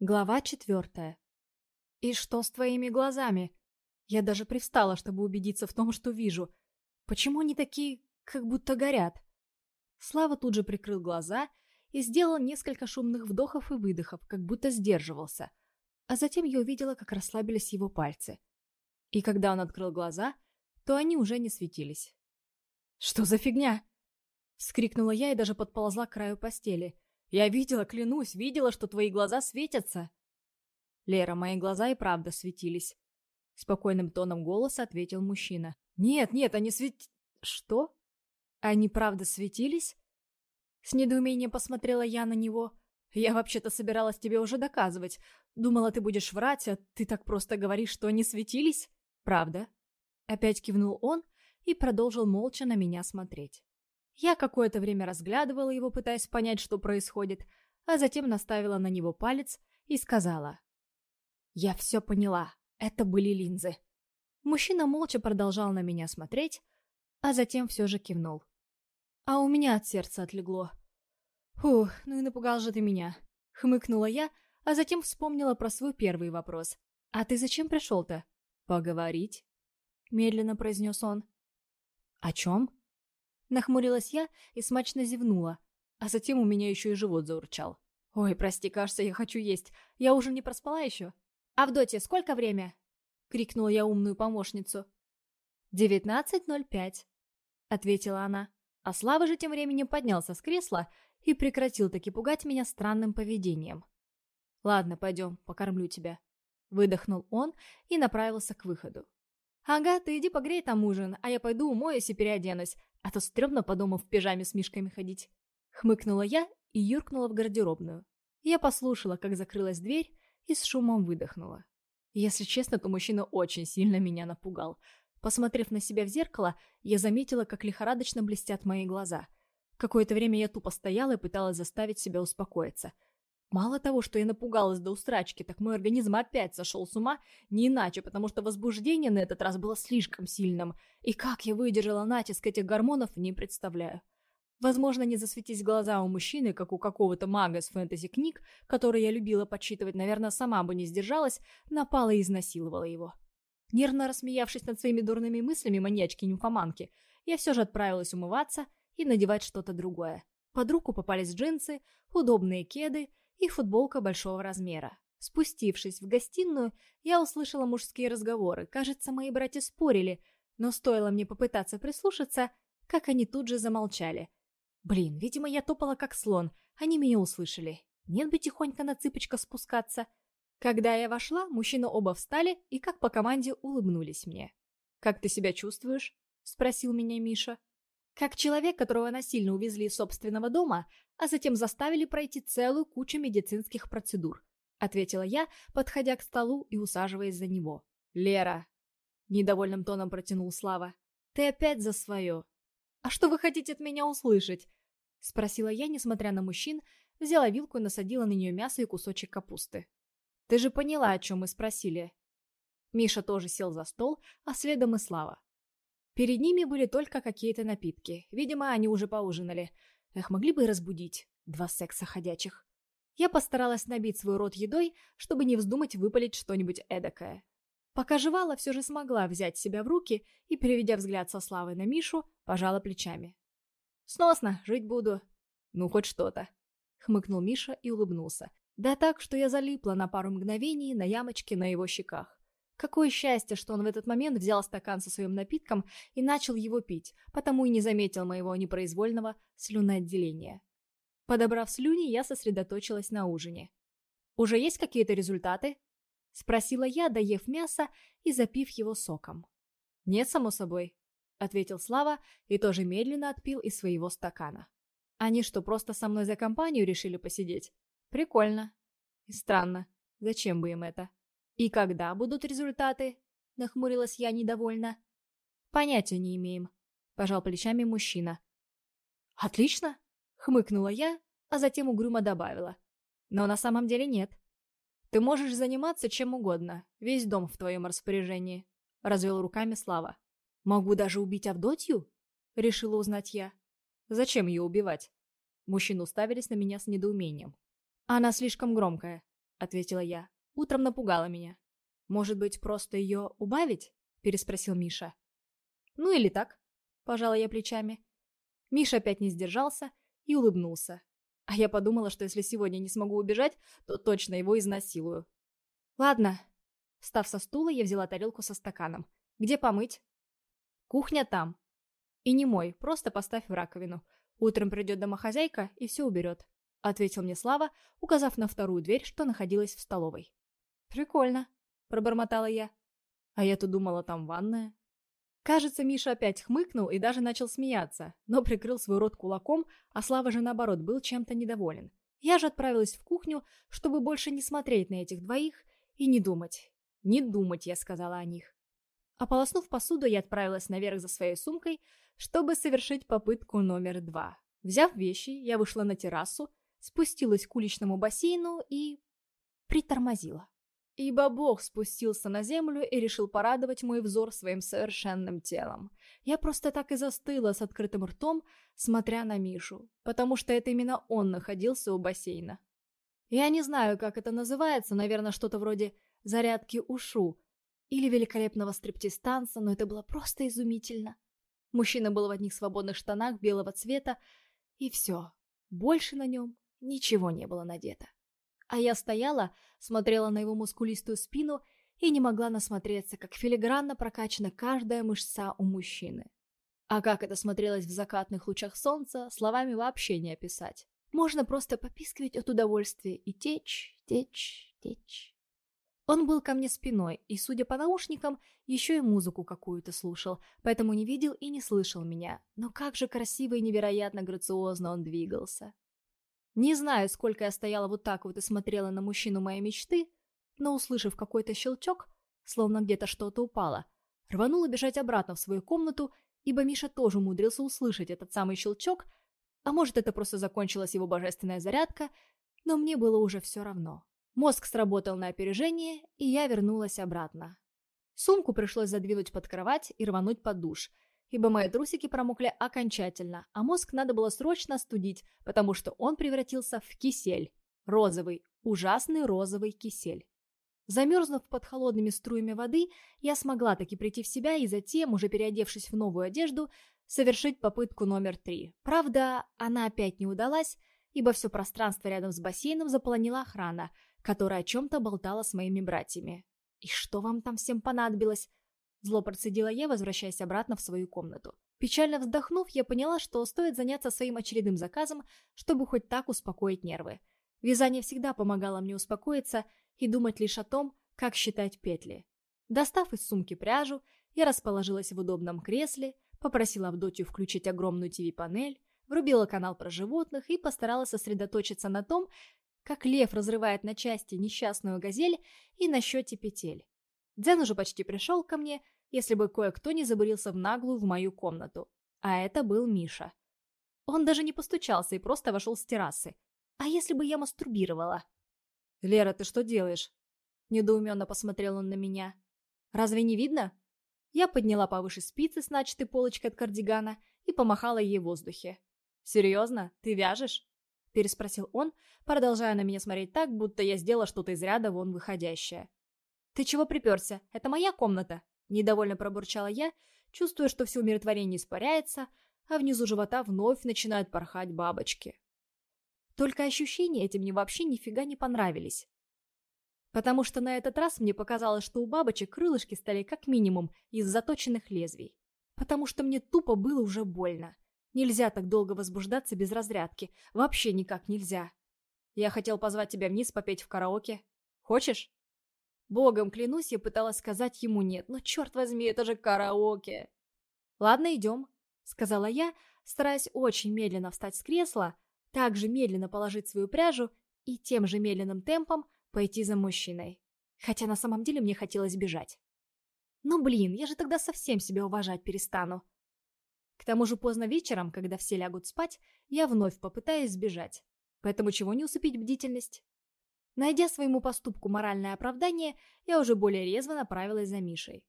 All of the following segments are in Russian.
Глава четвертая. «И что с твоими глазами?» Я даже привстала, чтобы убедиться в том, что вижу. Почему они такие, как будто горят? Слава тут же прикрыл глаза и сделал несколько шумных вдохов и выдохов, как будто сдерживался. А затем я увидела, как расслабились его пальцы. И когда он открыл глаза, то они уже не светились. «Что за фигня?» Вскрикнула я и даже подползла к краю постели. Я видела, клянусь, видела, что твои глаза светятся. Лера, мои глаза и правда светились. Спокойным тоном голоса ответил мужчина. Нет, нет, они свет... Что? Они правда светились? С недоумением посмотрела я на него. Я вообще-то собиралась тебе уже доказывать. Думала, ты будешь врать, а ты так просто говоришь, что они светились? Правда? Опять кивнул он и продолжил молча на меня смотреть. Я какое-то время разглядывала его, пытаясь понять, что происходит, а затем наставила на него палец и сказала. «Я все поняла. Это были линзы». Мужчина молча продолжал на меня смотреть, а затем все же кивнул. А у меня от сердца отлегло. «Фух, ну и напугал же ты меня», — хмыкнула я, а затем вспомнила про свой первый вопрос. «А ты зачем пришел-то?» «Поговорить», — медленно произнес он. «О чем?» Нахмурилась я и смачно зевнула, а затем у меня еще и живот заурчал. «Ой, прости, кажется, я хочу есть. Я уже не проспала еще?» «Авдотья, сколько время?» — крикнула я умную помощницу. «Девятнадцать ноль пять», — ответила она. А Слава же тем временем поднялся с кресла и прекратил таки пугать меня странным поведением. «Ладно, пойдем, покормлю тебя», — выдохнул он и направился к выходу. «Ага, ты иди погрей там ужин, а я пойду умоюсь и переоденусь, а то стрёмно по дому в пижаме с мишками ходить». Хмыкнула я и юркнула в гардеробную. Я послушала, как закрылась дверь, и с шумом выдохнула. Если честно, то мужчина очень сильно меня напугал. Посмотрев на себя в зеркало, я заметила, как лихорадочно блестят мои глаза. Какое-то время я тупо стояла и пыталась заставить себя успокоиться – Мало того, что я напугалась до устрачки, так мой организм опять сошел с ума, не иначе, потому что возбуждение на этот раз было слишком сильным, и как я выдержала натиск этих гормонов, не представляю. Возможно, не засветись глаза у мужчины, как у какого-то мага из фэнтези-книг, которые я любила подсчитывать, наверное, сама бы не сдержалась, напала и изнасиловала его. Нервно рассмеявшись над своими дурными мыслями маньячки-нимфоманки, я все же отправилась умываться и надевать что-то другое. Под руку попались джинсы, удобные кеды и футболка большого размера. Спустившись в гостиную, я услышала мужские разговоры. Кажется, мои братья спорили, но стоило мне попытаться прислушаться, как они тут же замолчали. Блин, видимо, я топала как слон, они меня услышали. Нет бы тихонько на цыпочках спускаться. Когда я вошла, мужчины оба встали и как по команде улыбнулись мне. «Как ты себя чувствуешь?» — спросил меня Миша. Как человек, которого насильно увезли из собственного дома, а затем заставили пройти целую кучу медицинских процедур, ответила я, подходя к столу и усаживаясь за него. Лера, недовольным тоном протянул Слава, ты опять за свое. А что вы хотите от меня услышать? Спросила я, несмотря на мужчин, взяла вилку и насадила на нее мясо и кусочек капусты. Ты же поняла, о чем мы спросили. Миша тоже сел за стол, а следом и Слава. Перед ними были только какие-то напитки. Видимо, они уже поужинали. Эх, могли бы и разбудить. Два секса ходячих. Я постаралась набить свой рот едой, чтобы не вздумать выпалить что-нибудь эдакое. Пока жевала, все же смогла взять себя в руки и, переведя взгляд со Славы на Мишу, пожала плечами. «Сносно, жить буду». «Ну, хоть что-то», — хмыкнул Миша и улыбнулся. Да так, что я залипла на пару мгновений на ямочке на его щеках. Какое счастье, что он в этот момент взял стакан со своим напитком и начал его пить, потому и не заметил моего непроизвольного слюноотделения. Подобрав слюни, я сосредоточилась на ужине. «Уже есть какие-то результаты?» — спросила я, доев мясо и запив его соком. «Нет, само собой», — ответил Слава и тоже медленно отпил из своего стакана. «Они что, просто со мной за компанию решили посидеть? Прикольно. И странно. Зачем бы им это?» «И когда будут результаты?» — нахмурилась я недовольно. «Понятия не имеем», — пожал плечами мужчина. «Отлично!» — хмыкнула я, а затем угрюмо добавила. «Но на самом деле нет. Ты можешь заниматься чем угодно, весь дом в твоем распоряжении», — развел руками Слава. «Могу даже убить Авдотью?» — решила узнать я. «Зачем ее убивать?» Мужчины уставились на меня с недоумением. «Она слишком громкая», — ответила я. «Утром напугала меня». «Может быть, просто ее убавить?» — переспросил Миша. «Ну или так», — пожала я плечами. Миша опять не сдержался и улыбнулся. А я подумала, что если сегодня не смогу убежать, то точно его изнасилую. «Ладно». Встав со стула, я взяла тарелку со стаканом. «Где помыть?» «Кухня там». «И не мой, просто поставь в раковину. Утром придет домохозяйка и все уберет», — ответил мне Слава, указав на вторую дверь, что находилась в столовой. «Прикольно», — пробормотала я. «А я-то думала, там ванная». Кажется, Миша опять хмыкнул и даже начал смеяться, но прикрыл свой рот кулаком, а Слава же, наоборот, был чем-то недоволен. Я же отправилась в кухню, чтобы больше не смотреть на этих двоих и не думать. Не думать, я сказала о них. Ополоснув посуду, я отправилась наверх за своей сумкой, чтобы совершить попытку номер два. Взяв вещи, я вышла на террасу, спустилась к уличному бассейну и... притормозила. Ибо Бог спустился на землю и решил порадовать мой взор своим совершенным телом. Я просто так и застыла с открытым ртом, смотря на Мишу, потому что это именно он находился у бассейна. Я не знаю, как это называется, наверное, что-то вроде «зарядки ушу» или великолепного стриптиз-танца, но это было просто изумительно. Мужчина был в одних свободных штанах белого цвета, и все. Больше на нем ничего не было надето. А я стояла, смотрела на его мускулистую спину и не могла насмотреться, как филигранно прокачана каждая мышца у мужчины. А как это смотрелось в закатных лучах солнца, словами вообще не описать. Можно просто попискивать от удовольствия и течь, течь, течь. Он был ко мне спиной, и, судя по наушникам, еще и музыку какую-то слушал, поэтому не видел и не слышал меня. Но как же красиво и невероятно грациозно он двигался. Не знаю, сколько я стояла вот так вот и смотрела на мужчину моей мечты, но, услышав какой-то щелчок, словно где-то что-то упало, рванула бежать обратно в свою комнату, ибо Миша тоже умудрился услышать этот самый щелчок, а может, это просто закончилась его божественная зарядка, но мне было уже все равно. Мозг сработал на опережение, и я вернулась обратно. Сумку пришлось задвинуть под кровать и рвануть под душ – ибо мои трусики промокли окончательно, а мозг надо было срочно остудить, потому что он превратился в кисель. Розовый, ужасный розовый кисель. Замерзнув под холодными струями воды, я смогла таки прийти в себя и затем, уже переодевшись в новую одежду, совершить попытку номер три. Правда, она опять не удалась, ибо все пространство рядом с бассейном заполонила охрана, которая о чем-то болтала с моими братьями. «И что вам там всем понадобилось?» Зло процедила я, возвращаясь обратно в свою комнату. Печально вздохнув, я поняла, что стоит заняться своим очередным заказом, чтобы хоть так успокоить нервы. Вязание всегда помогало мне успокоиться и думать лишь о том, как считать петли. Достав из сумки пряжу, я расположилась в удобном кресле, попросила Авдотью включить огромную ТВ-панель, врубила канал про животных и постаралась сосредоточиться на том, как лев разрывает на части несчастную газель и на счете петель. Дзен уже почти пришел ко мне, если бы кое-кто не забурился в наглую в мою комнату. А это был Миша. Он даже не постучался и просто вошел с террасы. А если бы я мастурбировала? «Лера, ты что делаешь?» Недоуменно посмотрел он на меня. «Разве не видно?» Я подняла повыше спицы с начатой полочкой от кардигана и помахала ей в воздухе. «Серьезно? Ты вяжешь?» Переспросил он, продолжая на меня смотреть так, будто я сделала что-то из ряда вон выходящее. «Ты чего приперся? Это моя комната!» Недовольно пробурчала я, чувствуя, что все умиротворение испаряется, а внизу живота вновь начинают порхать бабочки. Только ощущения эти мне вообще нифига не понравились. Потому что на этот раз мне показалось, что у бабочек крылышки стали как минимум из заточенных лезвий. Потому что мне тупо было уже больно. Нельзя так долго возбуждаться без разрядки. Вообще никак нельзя. Я хотел позвать тебя вниз попеть в караоке. Хочешь? Богом клянусь, я пыталась сказать ему нет, но черт возьми, это же караоке. Ладно, идем, сказала я, стараясь очень медленно встать с кресла, также медленно положить свою пряжу и тем же медленным темпом пойти за мужчиной. Хотя на самом деле мне хотелось бежать. Ну блин, я же тогда совсем себя уважать перестану. К тому же поздно вечером, когда все лягут спать, я вновь попытаюсь сбежать. Поэтому чего не усыпить бдительность? Найдя своему поступку моральное оправдание, я уже более резво направилась за Мишей.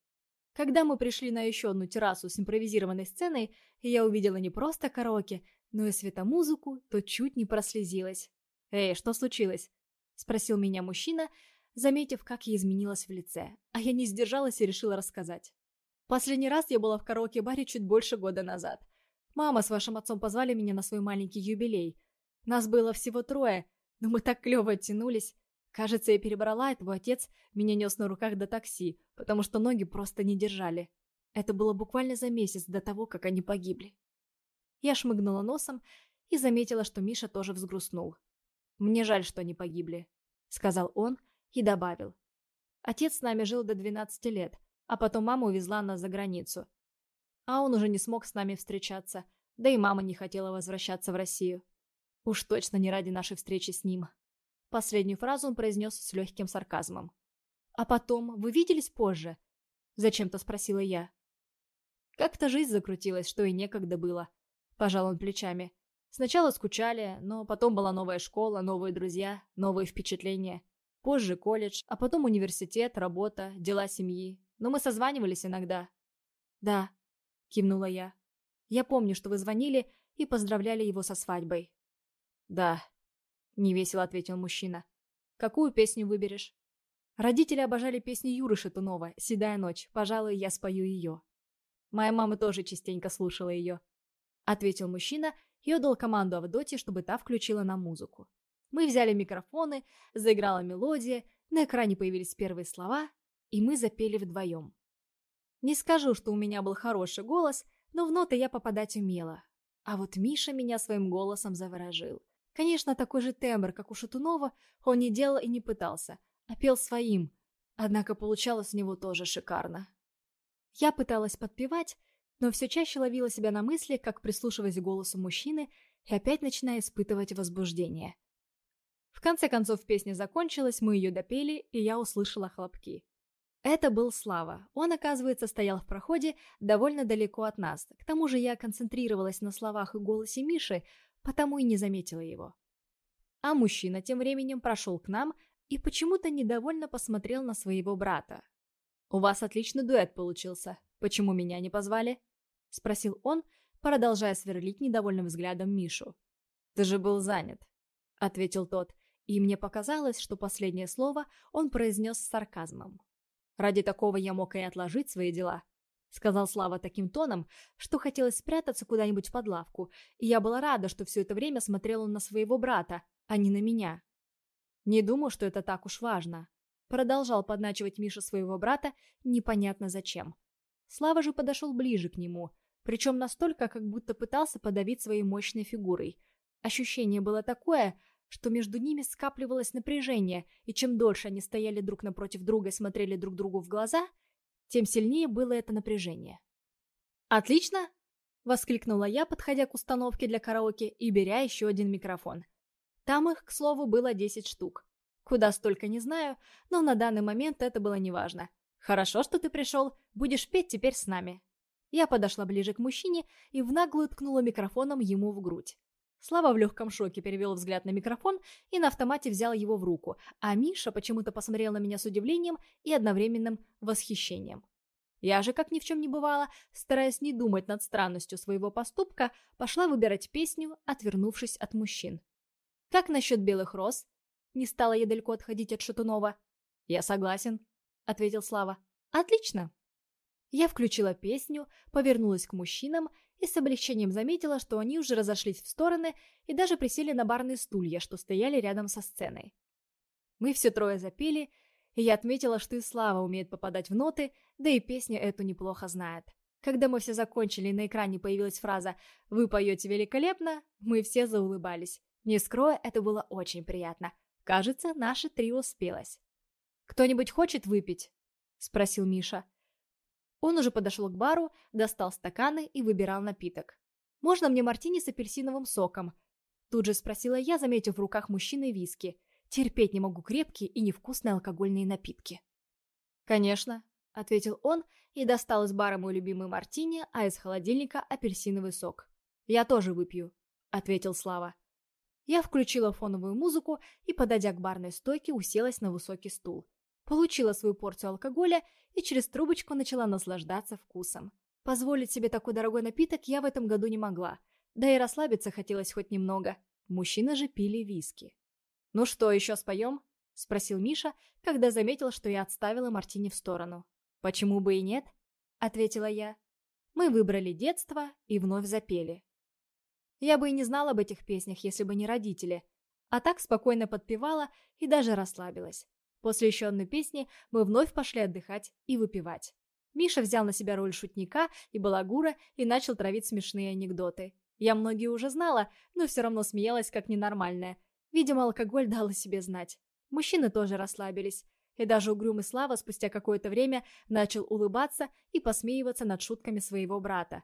Когда мы пришли на еще одну террасу с импровизированной сценой, я увидела не просто караоке, но и светомузыку, то чуть не прослезилась. «Эй, что случилось?» Спросил меня мужчина, заметив, как я изменилась в лице, а я не сдержалась и решила рассказать. Последний раз я была в караоке-баре чуть больше года назад. Мама с вашим отцом позвали меня на свой маленький юбилей. Нас было всего трое, но мы так клево оттянулись. Кажется, я перебрала, и твой отец меня нес на руках до такси, потому что ноги просто не держали. Это было буквально за месяц до того, как они погибли. Я шмыгнула носом и заметила, что Миша тоже взгрустнул. «Мне жаль, что они погибли», — сказал он и добавил. «Отец с нами жил до 12 лет, а потом мама увезла нас за границу. А он уже не смог с нами встречаться, да и мама не хотела возвращаться в Россию. Уж точно не ради нашей встречи с ним». Последнюю фразу он произнес с легким сарказмом. «А потом, вы виделись позже?» — зачем-то спросила я. Как-то жизнь закрутилась, что и некогда было. Пожал он плечами. Сначала скучали, но потом была новая школа, новые друзья, новые впечатления. Позже колледж, а потом университет, работа, дела семьи. Но мы созванивались иногда. «Да», — кивнула я. «Я помню, что вы звонили и поздравляли его со свадьбой». «Да», — невесело ответил мужчина. «Какую песню выберешь?» Родители обожали песни Юры Шатунова «Седая ночь». Пожалуй, я спою ее. Моя мама тоже частенько слушала ее. Ответил мужчина и отдал команду Авдоте, чтобы та включила нам музыку. Мы взяли микрофоны, заиграла мелодия, на экране появились первые слова, и мы запели вдвоем. Не скажу, что у меня был хороший голос, но в ноты я попадать умела. А вот Миша меня своим голосом заворожил. Конечно, такой же тембр, как у Шатунова, он не делал и не пытался, а пел своим, однако получалось у него тоже шикарно. Я пыталась подпевать, но все чаще ловила себя на мысли, как прислушиваясь к голосу мужчины и опять начиная испытывать возбуждение. В конце концов песня закончилась, мы ее допели, и я услышала хлопки. Это был Слава. Он, оказывается, стоял в проходе довольно далеко от нас. К тому же я концентрировалась на словах и голосе Миши, потому и не заметила его. А мужчина тем временем прошел к нам и почему-то недовольно посмотрел на своего брата. «У вас отличный дуэт получился. Почему меня не позвали?» — спросил он, продолжая сверлить недовольным взглядом Мишу. «Ты же был занят», — ответил тот, и мне показалось, что последнее слово он произнес с сарказмом. «Ради такого я мог и отложить свои дела», — сказал Слава таким тоном, что хотелось спрятаться куда-нибудь под лавку, и я была рада, что все это время смотрел он на своего брата, а не на меня. «Не думаю, что это так уж важно», Продолжал подначивать Миша своего брата, непонятно зачем. Слава же подошел ближе к нему, причем настолько, как будто пытался подавить своей мощной фигурой. Ощущение было такое, что между ними скапливалось напряжение, и чем дольше они стояли друг напротив друга и смотрели друг другу в глаза, тем сильнее было это напряжение. «Отлично!» — воскликнула я, подходя к установке для караоке и беря еще один микрофон. Там их, к слову, было 10 штук. Куда столько не знаю, но на данный момент это было неважно. «Хорошо, что ты пришел, будешь петь теперь с нами». Я подошла ближе к мужчине и в наглую ткнула микрофоном ему в грудь. Слава в легком шоке перевел взгляд на микрофон и на автомате взял его в руку, а Миша почему-то посмотрел на меня с удивлением и одновременным восхищением. Я же, как ни в чем не бывало, стараясь не думать над странностью своего поступка, пошла выбирать песню, отвернувшись от мужчин. «Как насчет белых роз?» Не стала я далеко отходить от Шатунова. «Я согласен», — ответил Слава. «Отлично». Я включила песню, повернулась к мужчинам и с облегчением заметила, что они уже разошлись в стороны и даже присели на барные стулья, что стояли рядом со сценой. Мы все трое запели, и я отметила, что и Слава умеет попадать в ноты, да и песню эту неплохо знает. Когда мы все закончили и на экране появилась фраза «Вы поете великолепно», мы все заулыбались. Не скрою, это было очень приятно. Кажется, наше трио спелось. «Кто-нибудь хочет выпить?» — спросил Миша. Он уже подошел к бару, достал стаканы и выбирал напиток. «Можно мне мартини с апельсиновым соком?» Тут же спросила я, заметив в руках мужчины виски. Терпеть не могу крепкие и невкусные алкогольные напитки. «Конечно», — ответил он и достал из бара мой любимый мартини, а из холодильника апельсиновый сок. «Я тоже выпью», — ответил Слава. Я включила фоновую музыку и, подойдя к барной стойке, уселась на высокий стул. Получила свою порцию алкоголя и через трубочку начала наслаждаться вкусом. Позволить себе такой дорогой напиток я в этом году не могла. Да и расслабиться хотелось хоть немного. Мужчины же пили виски. «Ну что, еще споем?» спросил Миша, когда заметил, что я отставила Мартини в сторону. «Почему бы и нет?» — ответила я. Мы выбрали детство и вновь запели. Я бы и не знала об этих песнях, если бы не родители, а так спокойно подпевала и даже расслабилась. После еще одной песни мы вновь пошли отдыхать и выпивать. Миша взял на себя роль шутника и балагура и начал травить смешные анекдоты. Я многие уже знала, но все равно смеялась как ненормальная. Видимо, алкоголь дал о себе знать. Мужчины тоже расслабились. И даже угрюмый Слава спустя какое-то время начал улыбаться и посмеиваться над шутками своего брата.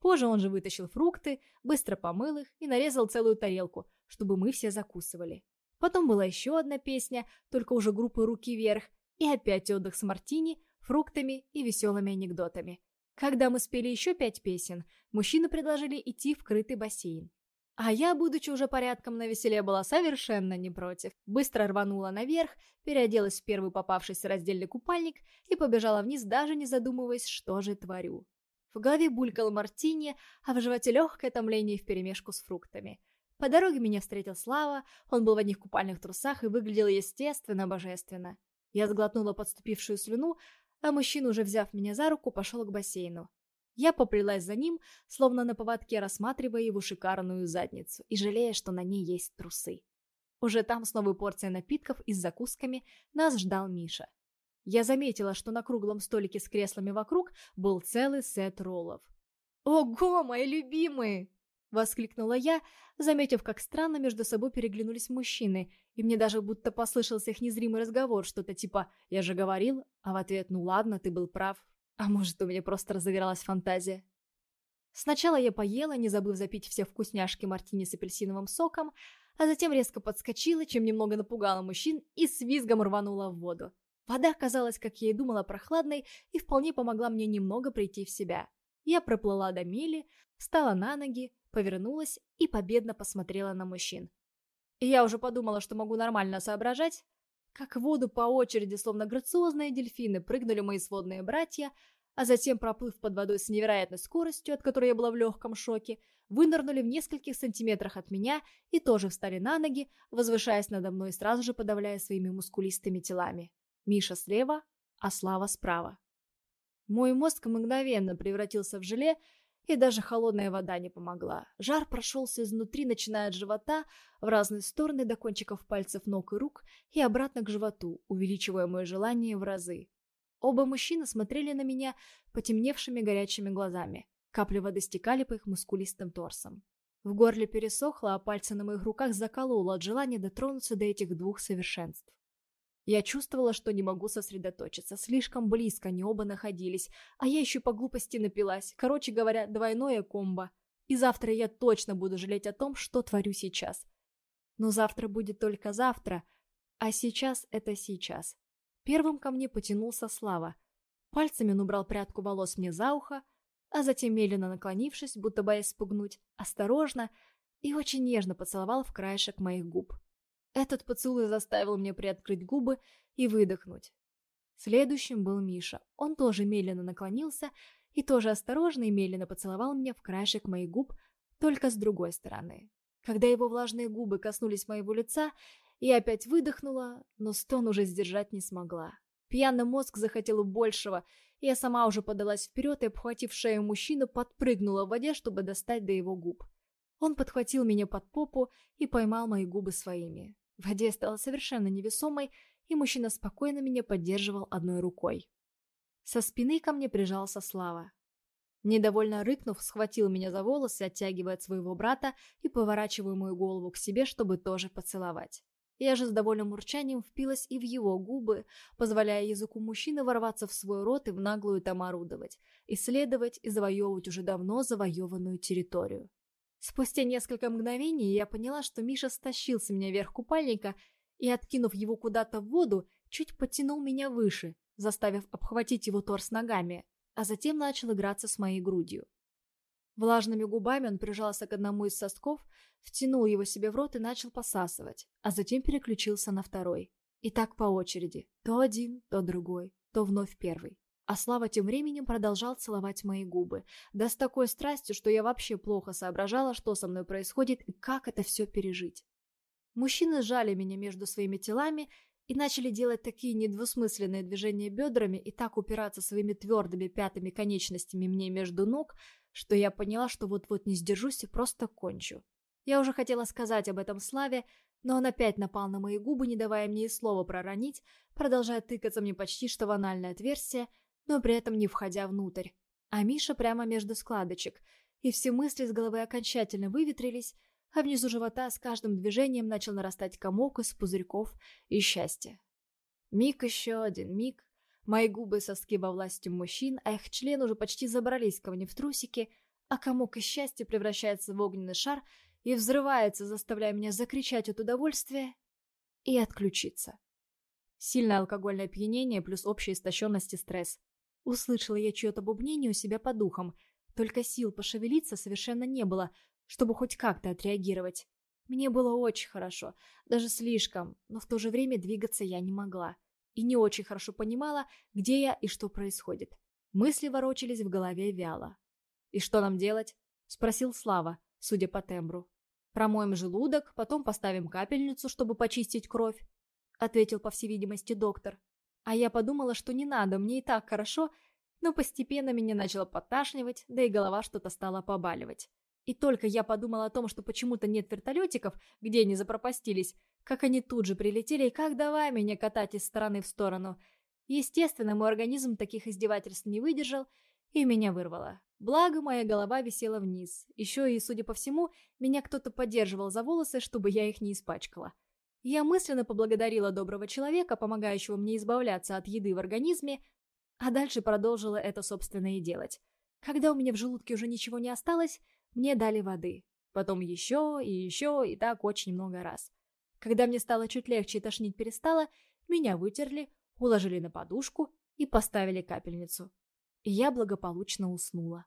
Позже он же вытащил фрукты, быстро помыл их и нарезал целую тарелку, чтобы мы все закусывали. Потом была еще одна песня, только уже группы «Руки вверх», и опять отдых с мартини, фруктами и веселыми анекдотами. Когда мы спели еще пять песен, мужчины предложили идти в крытый бассейн. А я, будучи уже порядком на веселе, была совершенно не против. Быстро рванула наверх, переоделась в первый попавшийся раздельный купальник и побежала вниз, даже не задумываясь, что же творю. В голове булькал мартини, а в животе легкое томление вперемешку с фруктами. По дороге меня встретил Слава, он был в одних купальных трусах и выглядел естественно божественно. Я сглотнула подступившую слюну, а мужчина, уже взяв меня за руку, пошел к бассейну. Я поплелась за ним, словно на поводке рассматривая его шикарную задницу и жалея, что на ней есть трусы. Уже там с новой порцией напитков и с закусками нас ждал Миша. Я заметила, что на круглом столике с креслами вокруг был целый сет роллов. «Ого, мои любимые!» — воскликнула я, заметив, как странно между собой переглянулись мужчины, и мне даже будто послышался их незримый разговор, что-то типа «я же говорил», а в ответ «ну ладно, ты был прав». А может, у меня просто разыгралась фантазия. Сначала я поела, не забыв запить все вкусняшки мартини с апельсиновым соком, а затем резко подскочила, чем немного напугала мужчин, и с визгом рванула в воду. Вода оказалась, как я и думала, прохладной и вполне помогла мне немного прийти в себя. Я проплыла до мели, встала на ноги, повернулась и победно посмотрела на мужчин. И я уже подумала, что могу нормально соображать, как в воду по очереди, словно грациозные дельфины, прыгнули мои сводные братья, а затем, проплыв под водой с невероятной скоростью, от которой я была в легком шоке, вынырнули в нескольких сантиметрах от меня и тоже встали на ноги, возвышаясь надо мной, сразу же подавляя своими мускулистыми телами. Миша слева, а Слава справа. Мой мозг мгновенно превратился в желе, и даже холодная вода не помогла. Жар прошелся изнутри, начиная от живота, в разные стороны до кончиков пальцев ног и рук, и обратно к животу, увеличивая мое желание в разы. Оба мужчины смотрели на меня потемневшими горячими глазами. Капли воды стекали по их мускулистым торсам. В горле пересохло, а пальцы на моих руках закололо от желания дотронуться до этих двух совершенств. Я чувствовала, что не могу сосредоточиться. Слишком близко они оба находились. А я еще по глупости напилась. Короче говоря, двойное комбо. И завтра я точно буду жалеть о том, что творю сейчас. Но завтра будет только завтра. А сейчас это сейчас. Первым ко мне потянулся Слава. Пальцами он убрал прядку волос мне за ухо, а затем, медленно наклонившись, будто боясь спугнуть, осторожно и очень нежно поцеловал в краешек моих губ. Этот поцелуй заставил мне приоткрыть губы и выдохнуть. Следующим был Миша. Он тоже медленно наклонился и тоже осторожно и медленно поцеловал меня в краешек моих губ, только с другой стороны. Когда его влажные губы коснулись моего лица, я опять выдохнула, но стон уже сдержать не смогла. Пьяный мозг захотел большего, и я сама уже подалась вперед и, обхватив шею мужчину, подпрыгнула в воде, чтобы достать до его губ. Он подхватил меня под попу и поймал мои губы своими. Воде стала совершенно невесомой, и мужчина спокойно меня поддерживал одной рукой. Со спины ко мне прижался Слава. Недовольно рыкнув, схватил меня за волосы, оттягивая от своего брата и поворачивая мою голову к себе, чтобы тоже поцеловать. Я же с довольным урчанием впилась и в его губы, позволяя языку мужчины ворваться в свой рот и в наглую там орудовать, исследовать и завоевывать уже давно завоеванную территорию. Спустя несколько мгновений я поняла, что Миша стащил с меня вверх купальника и, откинув его куда-то в воду, чуть потянул меня выше, заставив обхватить его торс ногами, а затем начал играться с моей грудью. Влажными губами он прижался к одному из сосков, втянул его себе в рот и начал посасывать, а затем переключился на второй. И так по очереди, то один, то другой, то вновь первый. А Слава тем временем продолжал целовать мои губы, да с такой страстью, что я вообще плохо соображала, что со мной происходит и как это все пережить. Мужчины сжали меня между своими телами и начали делать такие недвусмысленные движения бедрами и так упираться своими твердыми пятыми конечностями мне между ног, что я поняла, что вот-вот не сдержусь и просто кончу. Я уже хотела сказать об этом Славе, но он опять напал на мои губы, не давая мне и слова проронить, продолжая тыкаться мне почти что в анальное отверстие, но при этом не входя внутрь. А Миша прямо между складочек, и все мысли с головы окончательно выветрились, а внизу живота с каждым движением начал нарастать комок из пузырьков и счастья. Миг еще один миг. Мои губы соски во власти мужчин, а их член уже почти забрались ко мне в трусики, а комок из счастья превращается в огненный шар и взрывается, заставляя меня закричать от удовольствия и отключиться. Сильное алкогольное опьянение плюс общая истощенность и стресс. Услышала я чье-то бубнение у себя по духам, только сил пошевелиться совершенно не было, чтобы хоть как-то отреагировать. Мне было очень хорошо, даже слишком, но в то же время двигаться я не могла. И не очень хорошо понимала, где я и что происходит. Мысли ворочались в голове вяло. «И что нам делать?» – спросил Слава, судя по тембру. «Промоем желудок, потом поставим капельницу, чтобы почистить кровь», – ответил, по всей видимости, доктор. А я подумала, что не надо, мне и так хорошо, но постепенно меня начало поташнивать, да и голова что-то стала побаливать. И только я подумала о том, что почему-то нет вертолетиков, где они запропастились, как они тут же прилетели и как давай меня катать из стороны в сторону. Естественно, мой организм таких издевательств не выдержал, и меня вырвало. Благо, моя голова висела вниз. Еще и, судя по всему, меня кто-то поддерживал за волосы, чтобы я их не испачкала. Я мысленно поблагодарила доброго человека, помогающего мне избавляться от еды в организме, а дальше продолжила это, собственно, и делать. Когда у меня в желудке уже ничего не осталось, мне дали воды. Потом еще и еще, и так очень много раз. Когда мне стало чуть легче и тошнить перестало, меня вытерли, уложили на подушку и поставили капельницу. И я благополучно уснула.